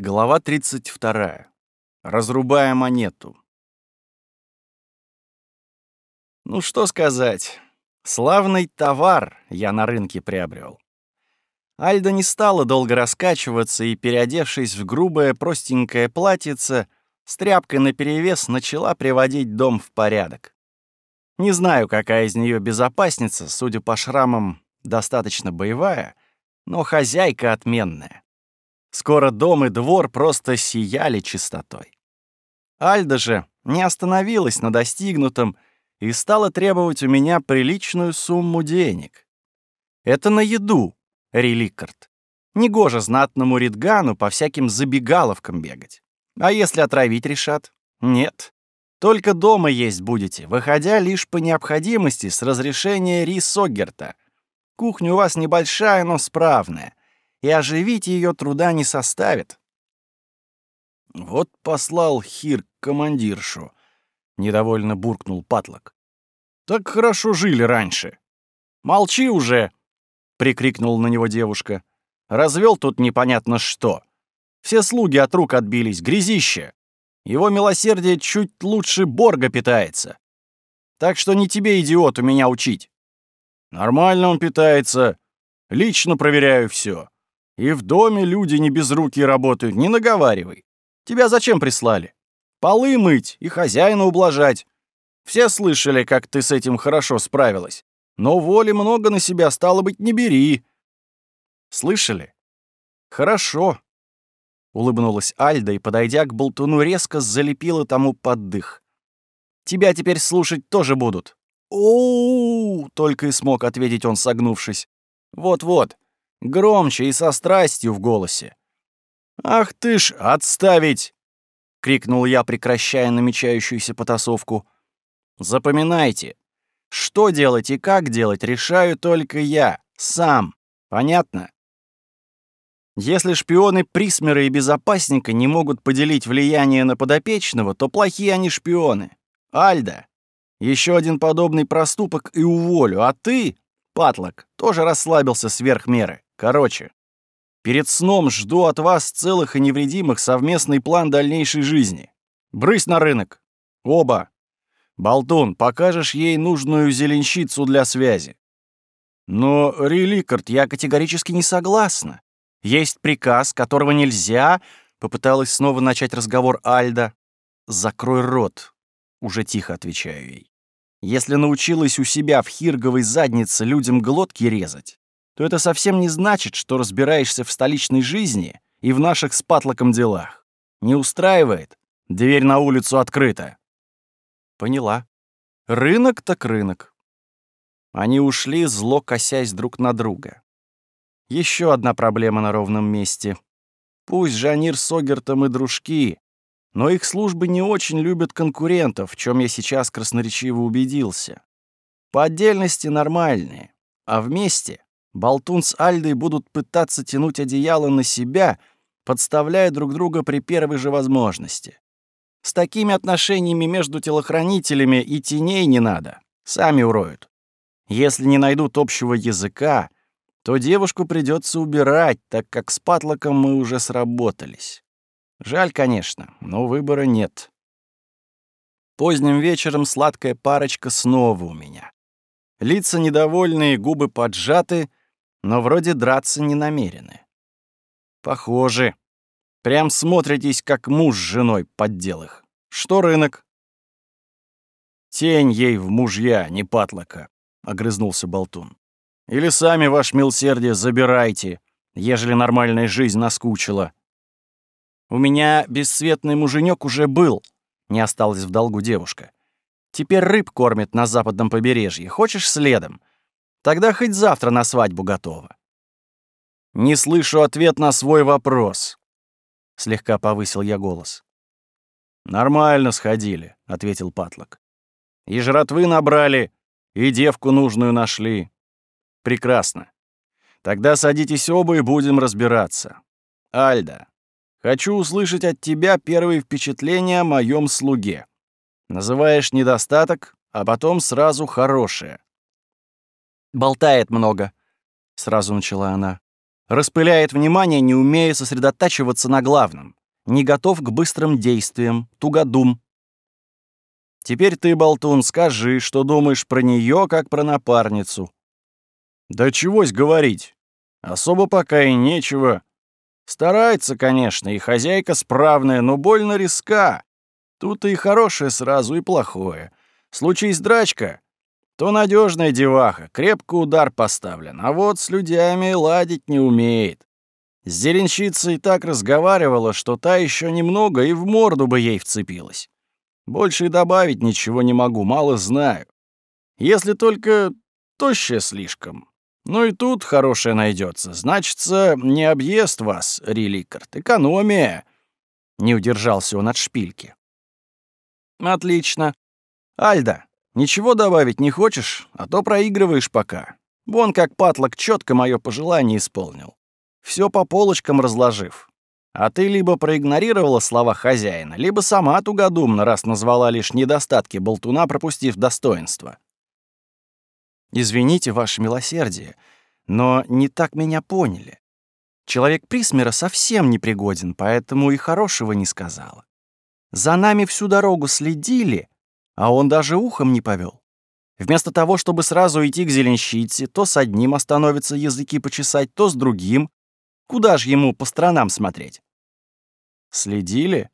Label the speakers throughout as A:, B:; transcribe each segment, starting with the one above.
A: Глава 32. Разрубая монету. Ну что сказать, славный товар я на рынке приобрел. Альда не стала долго раскачиваться и, переодевшись в грубое простенькое платьице, с тряпкой наперевес начала приводить дом в порядок. Не знаю, какая из нее безопасница, судя по шрамам, достаточно боевая, но хозяйка отменная. Скоро дом и двор просто сияли чистотой. Альда же не остановилась на достигнутом и стала требовать у меня приличную сумму денег. Это на еду, Реликард. Негоже знатному Ридгану по всяким забегаловкам бегать. А если отравить решат? Нет. Только дома есть будете, выходя лишь по необходимости с разрешения Ри Согерта. Кухня у вас небольшая, но справная и оживить ее труда не составит. Вот послал Хир командиршу, недовольно буркнул Патлок. Так хорошо жили раньше. Молчи уже, прикрикнул на него девушка. Развел тут непонятно что. Все слуги от рук отбились, грязище. Его милосердие чуть лучше Борга питается. Так что не тебе, идиоту, меня учить. Нормально он питается. Лично проверяю все. И в доме люди не без руки работают, не наговаривай. Тебя зачем прислали? Полы мыть и хозяина ублажать. Все слышали, как ты с этим хорошо справилась. Но воли много на себя, стало быть, не бери. Слышали? Хорошо. Улыбнулась Альда и, подойдя к болтуну, резко залепила тому под дых. Тебя теперь слушать тоже будут. О, -о, -о, -о только и смог ответить он, согнувшись. Вот-вот, громче и со страстью в голосе. «Ах ты ж, отставить!» — крикнул я, прекращая намечающуюся потасовку. «Запоминайте, что делать и как делать решаю только я, сам. Понятно?» Если шпионы Присмера и Безопасника не могут поделить влияние на подопечного, то плохие они шпионы. Альда, еще один подобный проступок и уволю, а ты, Патлок, тоже расслабился сверх меры. Короче, перед сном жду от вас целых и невредимых совместный план дальнейшей жизни. Брысь на рынок. Оба. Болтун, покажешь ей нужную зеленщицу для связи. Но, Реликард, я категорически не согласна. Есть приказ, которого нельзя... Попыталась снова начать разговор Альда. «Закрой рот», — уже тихо отвечаю ей. «Если научилась у себя в хирговой заднице людям глотки резать, то это совсем не значит, что разбираешься в столичной жизни и в наших с Патлоком делах. Не устраивает? Дверь на улицу открыта. Поняла. Рынок так рынок. Они ушли, зло косясь друг на друга. Еще одна проблема на ровном месте. Пусть Жанир с Огертом и дружки, но их службы не очень любят конкурентов, в чем я сейчас красноречиво убедился. По отдельности нормальные, а вместе Болтун с Альдой будут пытаться тянуть одеяло на себя, подставляя друг друга при первой же возможности. С такими отношениями между телохранителями и теней не надо. Сами уроют. Если не найдут общего языка, то девушку придется убирать, так как с Патлоком мы уже сработались. Жаль, конечно, но выбора нет. Поздним вечером сладкая парочка снова у меня. Лица недовольные, губы поджаты, но вроде драться не намерены. Похоже. Прям смотритесь, как муж с женой поддел их. Что рынок? Тень ей в мужья, не патлока, — огрызнулся Болтун. Или сами, ваш милсердие, забирайте, ежели нормальная жизнь наскучила. У меня бесцветный муженек уже был, не осталась в долгу девушка. Теперь рыб кормит на западном побережье. Хочешь следом? Тогда хоть завтра на свадьбу готова. Не слышу ответ на свой вопрос. Слегка повысил я голос. Нормально сходили, ответил Патлок. И жратвы набрали, и девку нужную нашли. Прекрасно. Тогда садитесь оба и будем разбираться. Альда, хочу услышать от тебя первые впечатления о моем слуге. Называешь недостаток, а потом сразу хорошее. Болтает много, сразу начала она. Распыляет внимание, не умея сосредотачиваться на главном. Не готов к быстрым действиям, тугодум. Теперь ты, болтун, скажи, что думаешь про нее, как про напарницу. Да чегось говорить. Особо пока и нечего. Старается, конечно, и хозяйка справная, но больно риска. Тут и хорошее сразу, и плохое. Случись драчка, то надежная деваха, крепко удар поставлен, а вот с людьми ладить не умеет. С зеленщицей так разговаривала, что та еще немного и в морду бы ей вцепилась. Больше и добавить ничего не могу, мало знаю. Если только тощая слишком. Ну и тут хорошее найдется. Значится, не объест вас, Реликард. Экономия. Не удержался он от шпильки. Отлично. Альда, ничего добавить не хочешь, а то проигрываешь пока. Вон как Патлок четко мое пожелание исполнил. Все по полочкам разложив. А ты либо проигнорировала слова хозяина, либо сама тугодумно, раз назвала лишь недостатки болтуна, пропустив достоинство. Извините, ваше милосердие, но не так меня поняли. Человек Присмера совсем непригоден, поэтому и хорошего не сказала. За нами всю дорогу следили, а он даже ухом не повел. Вместо того, чтобы сразу идти к зеленщице, то с одним остановится языки почесать, то с другим. Куда ж ему по сторонам смотреть? Следили?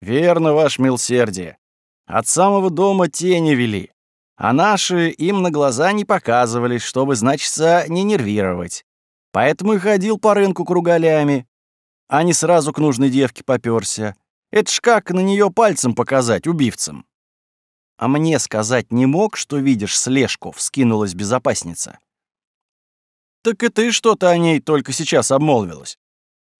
A: Верно, ваше милсердие. От самого дома тени вели, а наши им на глаза не показывались, чтобы, значится, не нервировать. Поэтому и ходил по рынку кругалями, а не сразу к нужной девке попёрся. Это ж как на нее пальцем показать убивцам. А мне сказать не мог, что видишь слежку, вскинулась безопасница. Так и ты что-то о ней только сейчас обмолвилась.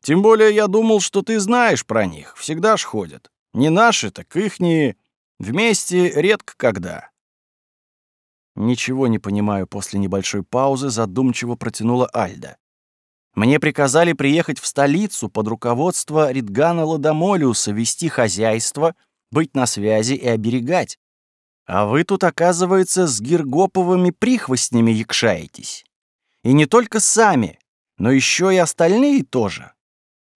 A: Тем более я думал, что ты знаешь про них, всегда ж ходят. Не наши, так ихние. Вместе редко когда. Ничего не понимаю после небольшой паузы, задумчиво протянула Альда. Мне приказали приехать в столицу под руководство Ридгана Ладомолиуса, вести хозяйство, быть на связи и оберегать. А вы тут, оказывается, с гиргоповыми прихвостнями якшаетесь. И не только сами, но еще и остальные тоже.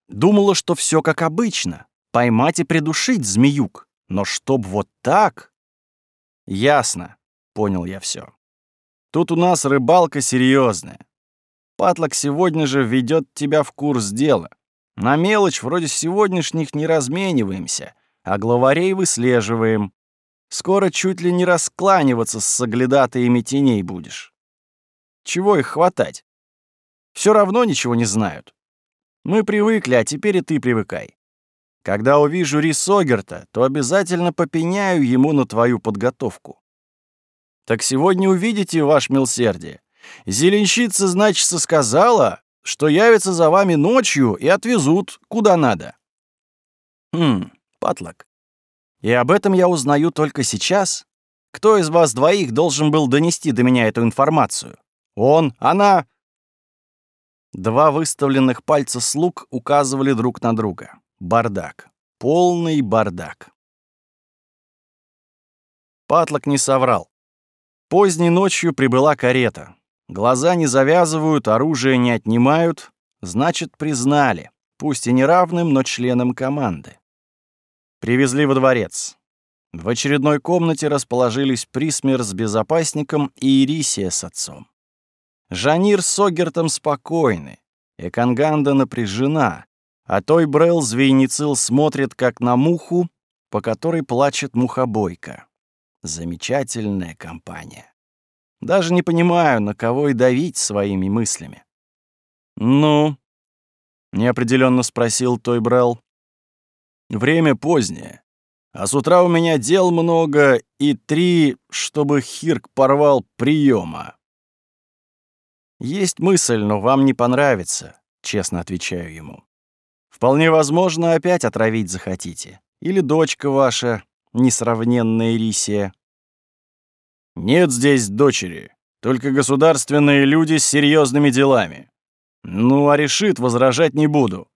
A: Думала, что все как обычно. Поймать и придушить змеюк. Но чтоб вот так... Ясно, понял я все. Тут у нас рыбалка серьезная. Патлок сегодня же введет тебя в курс дела. На мелочь вроде сегодняшних не размениваемся, а главарей выслеживаем. Скоро чуть ли не раскланиваться с соглядатаями теней будешь. Чего их хватать? Все равно ничего не знают. Мы привыкли, а теперь и ты привыкай. Когда увижу Рисогерта, то обязательно попеняю ему на твою подготовку. Так сегодня увидите, ваш милсердие. Зеленщица, значит, сказала, что явится за вами ночью и отвезут куда надо. Хм, Патлок. И об этом я узнаю только сейчас. Кто из вас двоих должен был донести до меня эту информацию? Он, она. Два выставленных пальца слуг указывали друг на друга. Бардак. Полный бардак. Патлок не соврал. Поздней ночью прибыла карета. Глаза не завязывают, оружие не отнимают. Значит, признали. Пусть и неравным, но членом команды. Привезли во дворец. В очередной комнате расположились Присмер с безопасником и Ирисия с отцом. Жанир с Огертом спокойны, Эканганда напряжена, а той Брел Звейницил смотрит как на муху, по которой плачет мухобойка. Замечательная компания. Даже не понимаю, на кого и давить своими мыслями. «Ну?» — неопределенно спросил Той Брелл. «Время позднее, а с утра у меня дел много и три, чтобы Хирк порвал приема. «Есть мысль, но вам не понравится», — честно отвечаю ему. «Вполне возможно, опять отравить захотите. Или дочка ваша, несравненная Рисия. Нет здесь дочери, только государственные люди с серьезными делами. Ну, а решит, возражать не буду.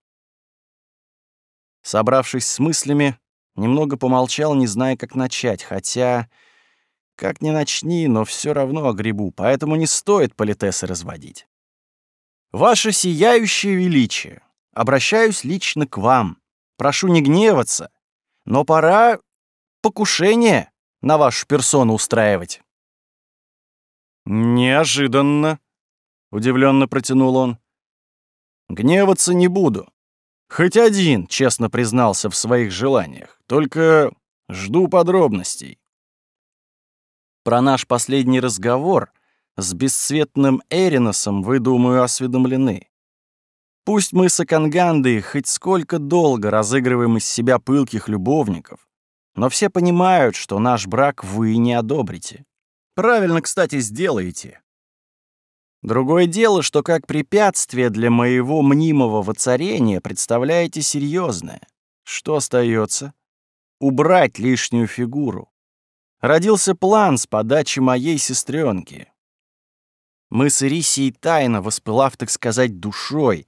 A: Собравшись с мыслями, немного помолчал, не зная, как начать, хотя... Как ни начни, но все равно огребу, поэтому не стоит политесы разводить. Ваше сияющее величие, обращаюсь лично к вам. Прошу не гневаться, но пора покушение на вашу персону устраивать. Неожиданно, удивленно протянул он. Гневаться не буду. Хоть один честно признался в своих желаниях, только жду подробностей. Про наш последний разговор с бесцветным Эриносом вы, думаю, осведомлены. Пусть мы с Акангандой хоть сколько долго разыгрываем из себя пылких любовников, но все понимают, что наш брак вы не одобрите. Правильно, кстати, сделаете. Другое дело, что как препятствие для моего мнимого воцарения представляете серьезное. Что остается? Убрать лишнюю фигуру. Родился план с подачи моей сестренки. Мы с Ирисией тайно, воспылав, так сказать, душой,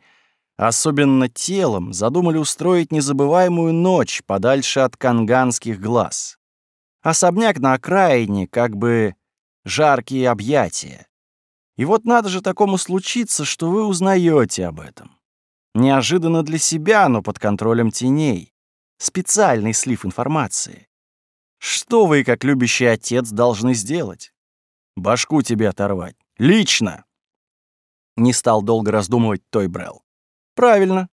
A: особенно телом, задумали устроить незабываемую ночь подальше от канганских глаз. Особняк на окраине, как бы жаркие объятия. И вот надо же такому случиться, что вы узнаете об этом. Неожиданно для себя, но под контролем теней. Специальный слив информации. Что вы, как любящий отец, должны сделать? Башку тебе оторвать. Лично!» Не стал долго раздумывать Той Брелл. «Правильно.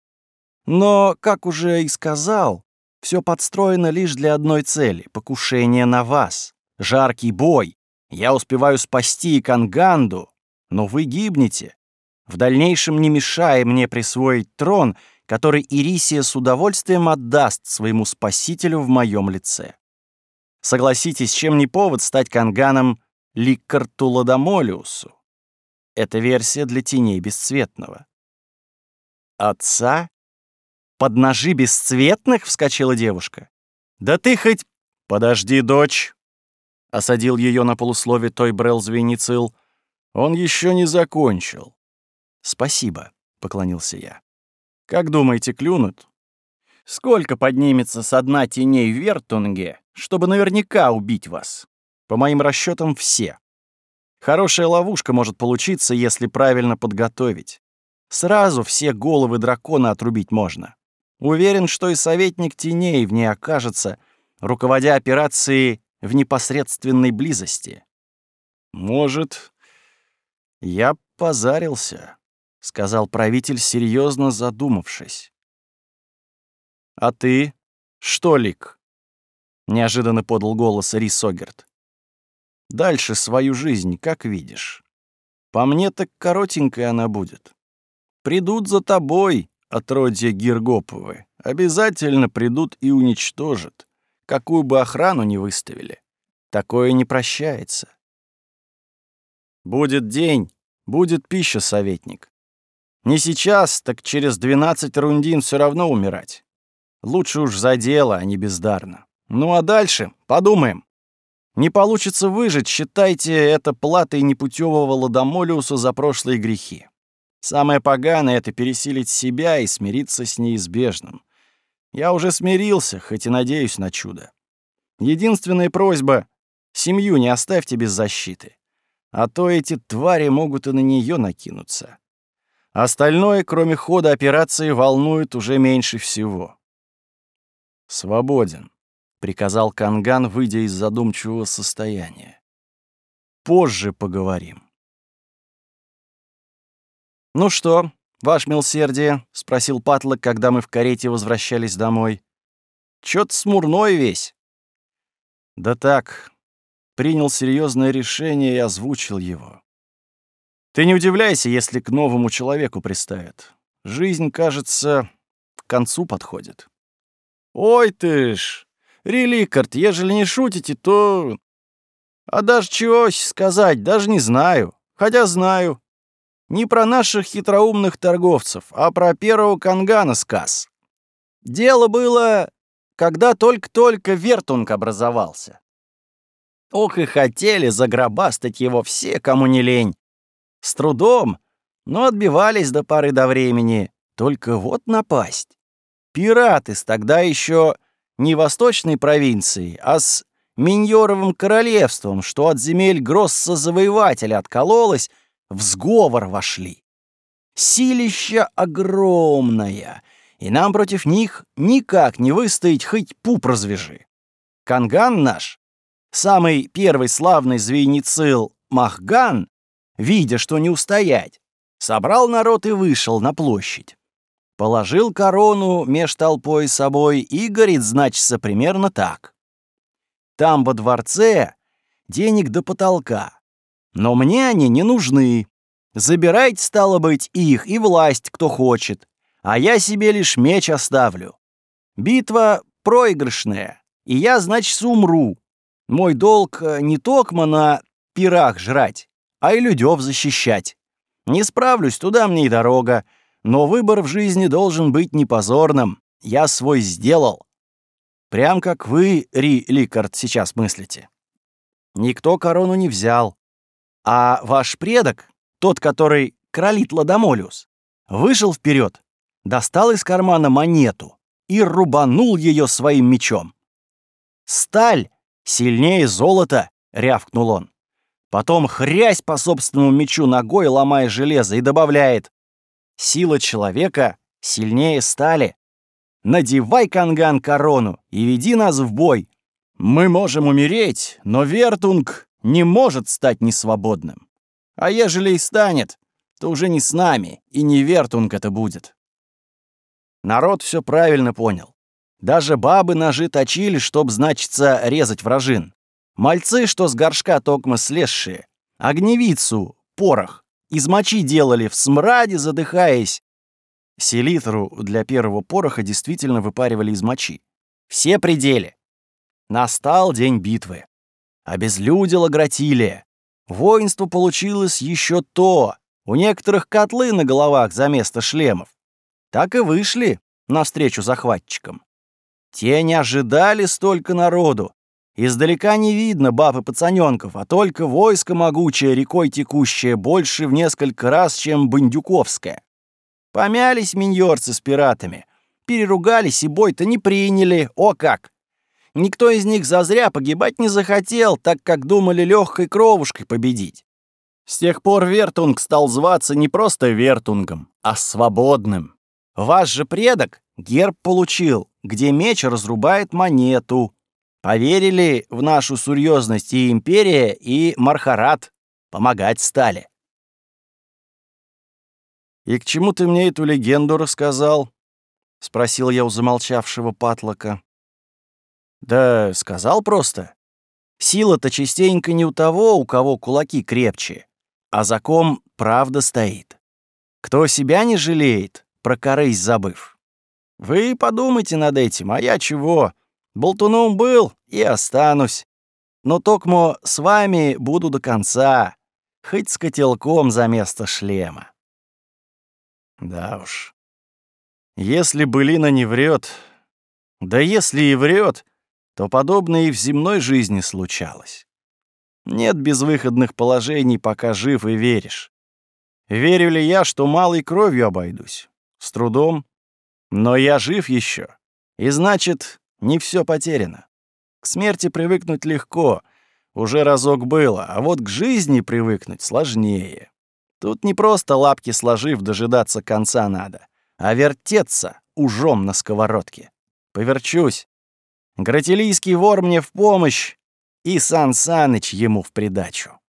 A: Но, как уже и сказал, все подстроено лишь для одной цели — покушение на вас. Жаркий бой. Я успеваю спасти Канганду, но вы гибнете, в дальнейшем не мешая мне присвоить трон, который Ирисия с удовольствием отдаст своему спасителю в моем лице. Согласитесь, чем не повод стать канганом Ликкартуладомолиусу? Это версия для теней бесцветного. Отца? Под ножи бесцветных? Вскочила девушка. Да ты хоть... Подожди, дочь. Осадил ее на полуслове той Брел Звеницил. Он еще не закончил. Спасибо, поклонился я. Как думаете, клюнут? Сколько поднимется со дна теней в Вертунге, чтобы наверняка убить вас? По моим расчетам, все. Хорошая ловушка может получиться, если правильно подготовить. Сразу все головы дракона отрубить можно. Уверен, что и советник теней в ней окажется, руководя операцией в непосредственной близости. Может, я позарился сказал правитель, серьезно задумавшись. А ты, что лик? неожиданно подал голос Рис Огерт. Дальше свою жизнь, как видишь. По мне так коротенькая она будет. Придут за тобой, отродье Гиргоповы. Обязательно придут и уничтожат, какую бы охрану ни выставили. Такое не прощается. Будет день, будет пища, советник. Не сейчас, так через 12 рундин все равно умирать. Лучше уж за дело, а не бездарно. Ну а дальше подумаем. Не получится выжить, считайте это платой непутевого Ладомолиуса за прошлые грехи. Самое поганое — это пересилить себя и смириться с неизбежным. Я уже смирился, хоть и надеюсь на чудо. Единственная просьба — семью не оставьте без защиты. А то эти твари могут и на нее накинуться. Остальное, кроме хода операции, волнует уже меньше всего. «Свободен», — приказал Канган, выйдя из задумчивого состояния. «Позже поговорим». «Ну что, ваш милсердие?» — спросил Патлок, когда мы в карете возвращались домой. «Чё-то смурной весь». «Да так, принял серьезное решение и озвучил его. Ты не удивляйся, если к новому человеку приставят. Жизнь, кажется, к концу подходит. Ой ты ж, Реликард, ежели не шутите, то... А даже чего сказать, даже не знаю. Хотя знаю. Не про наших хитроумных торговцев, а про первого кангана сказ. Дело было, когда только-только Вертунг образовался. Ох и хотели загробастать его все, кому не лень. С трудом, но отбивались до поры до времени. Только вот напасть. Пираты с тогда еще не восточной провинции, а с Миньоровым королевством, что от земель Гросса-завоевателя откололось, в сговор вошли. Силища огромная, и нам против них никак не выстоять, хоть пуп развяжи. Канган наш, самый первый славный звейницил Махган, видя, что не устоять, собрал народ и вышел на площадь. Положил корону меж толпой собой и говорит, значится, примерно так. Там во дворце денег до потолка, но мне они не нужны. Забирайте, стало быть, их и власть, кто хочет, а я себе лишь меч оставлю. Битва проигрышная, и я, значит, умру. Мой долг э, не токмо на пирах жрать, а и людёв защищать. Не справлюсь, туда мне и дорога, но выбор в жизни должен быть не позорным. Я свой сделал. Прям как вы, Ри Ликард, сейчас мыслите. Никто корону не взял. А ваш предок, тот, который кролит Ладомолиус, вышел вперед, достал из кармана монету и рубанул ее своим мечом. «Сталь сильнее золота!» — рявкнул он. Потом хрясь по собственному мечу ногой, ломая железо, и добавляет «Сила человека сильнее стали. Надевай, Канган, корону и веди нас в бой. Мы можем умереть, но Вертунг не может стать несвободным. А ежели и станет, то уже не с нами, и не Вертунг это будет. Народ все правильно понял. Даже бабы ножи точили, чтоб, значится, резать вражин. Мальцы, что с горшка токмо слезшие, огневицу, порох, из мочи делали, в смраде задыхаясь. Селитру для первого пороха действительно выпаривали из мочи. Все пределы. Настал день битвы. Обезлюдила Гратилия. Воинство получилось еще то. У некоторых котлы на головах за место шлемов. Так и вышли навстречу захватчикам. Те не ожидали столько народу. Издалека не видно баб и пацанёнков, а только войско могучее, рекой текущее, больше в несколько раз, чем Бандюковское. Помялись миньорцы с пиратами, переругались и бой-то не приняли, о как! Никто из них зазря погибать не захотел, так как думали легкой кровушкой победить. С тех пор Вертунг стал зваться не просто Вертунгом, а свободным. Ваш же предок герб получил, где меч разрубает монету. Поверили в нашу серьезность и империя, и Мархарат. Помогать стали. «И к чему ты мне эту легенду рассказал?» — спросил я у замолчавшего патлока. Да сказал просто. Сила-то частенько не у того, у кого кулаки крепче, а за ком правда стоит. Кто себя не жалеет, про корысть забыв. Вы подумайте над этим, а я чего? Болтуном был и останусь. Но токмо с вами буду до конца, хоть с котелком за место шлема. Да уж. Если былина не врет, да если и врет, то подобное и в земной жизни случалось. Нет безвыходных положений, пока жив и веришь. Верю ли я, что малой кровью обойдусь? С трудом. Но я жив еще. И значит, не все потеряно. К смерти привыкнуть легко, уже разок было, а вот к жизни привыкнуть сложнее. Тут не просто лапки сложив дожидаться конца надо, а вертеться ужом на сковородке. Поверчусь, Гратилийский вор мне в помощь, и Сан Саныч ему в придачу.